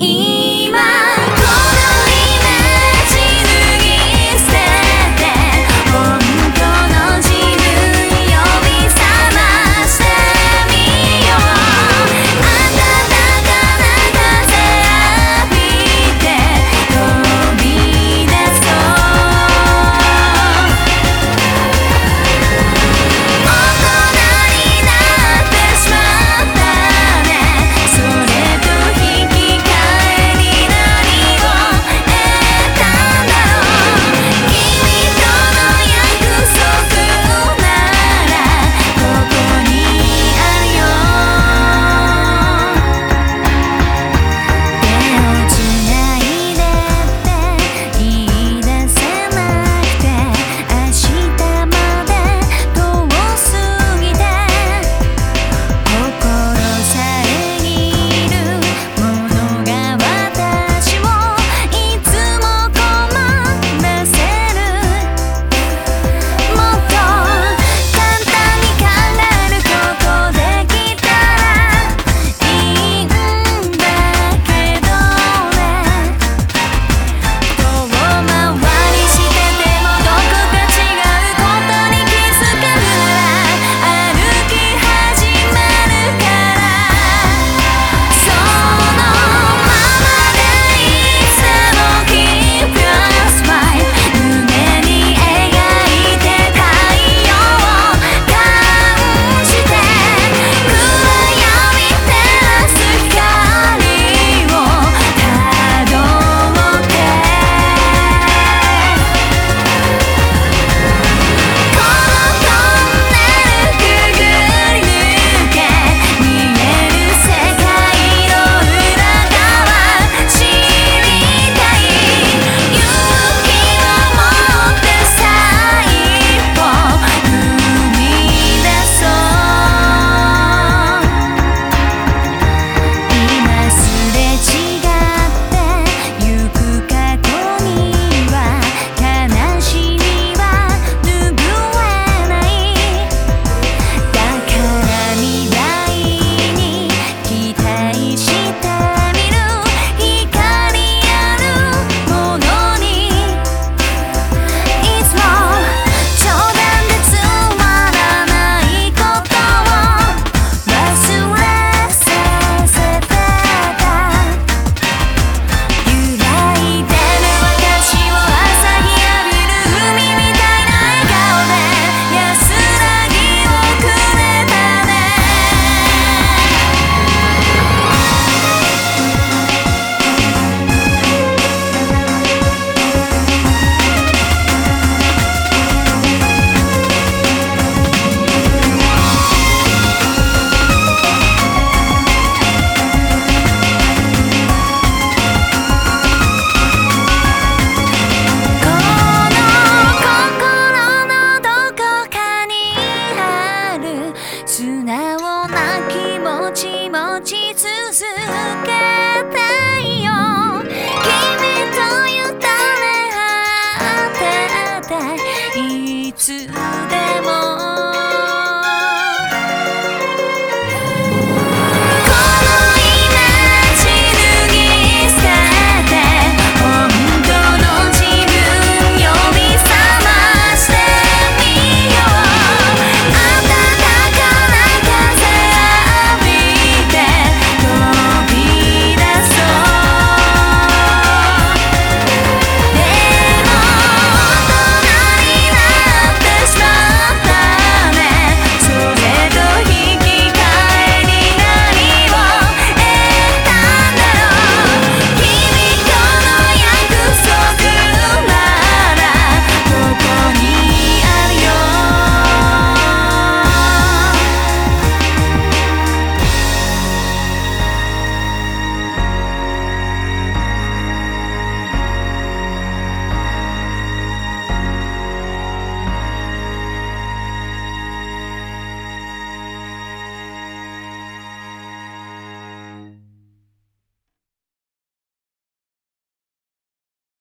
E 素直な気持ち持ち続けたいよ。君とゆたれ果てていつも